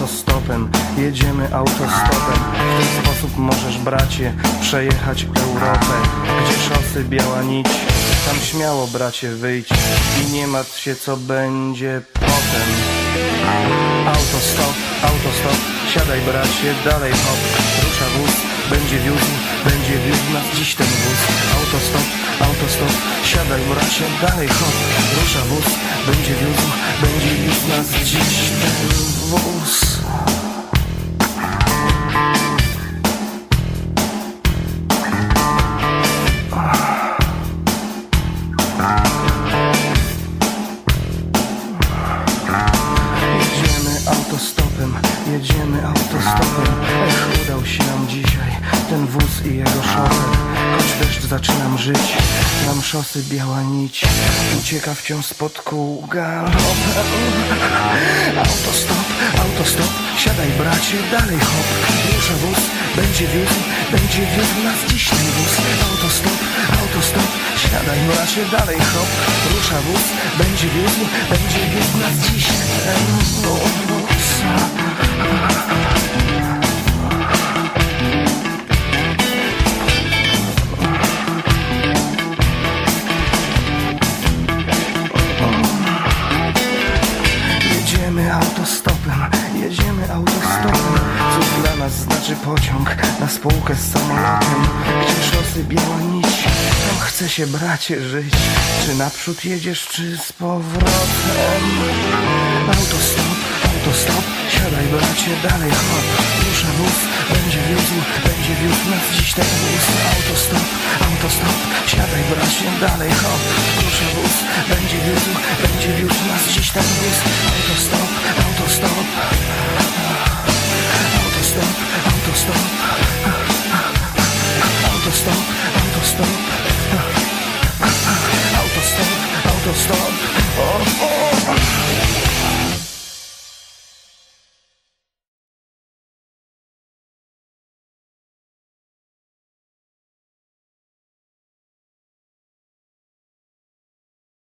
autostopem, jedziemy autostopem. W ten sposób możesz bracie przejechać Europę. Gdzie szosy biała nić, tam śmiało bracie wyjdź. I nie martw się co będzie potem. Autostop, autostop, siadaj bracie, dalej hop. Rusza wóz, będzie wiózł, będzie wiózł nas dziś ten wóz. Autostop, autostop, siadaj bracie, dalej hop. Rusza wóz, będzie wiózł, będzie wiózł nas dziś ten wóz autostopem Ech, udał się nam dzisiaj ten wóz i jego szofer. Choć deszcz zaczynam żyć, nam szosy biała nić. Ucieka wciąż spod kół galopem Autostop, autostop, siadaj bracie, dalej hop. Rusza wóz, będzie wiózł, będzie wiózł nas dziś ten wóz. Autostop, autostop, siadaj bracie, dalej hop. Rusza wóz, będzie wiózł, będzie wiózł nas dziś ten wóz Znaczy pociąg na spółkę z samolotem. Gdzie szosy biała nić, tam chce się bracie żyć. Czy naprzód jedziesz, czy z powrotem? Autostop, autostop, siadaj bracie, dalej hop. Rusza wóz, będzie wiózł, będzie wiózł nas dziś ten wóz. Autostop, autostop, siadaj bracie, dalej hop. Rusza wóz, będzie wiózł, będzie wiózł nas dziś ten wóz. Autostop autostop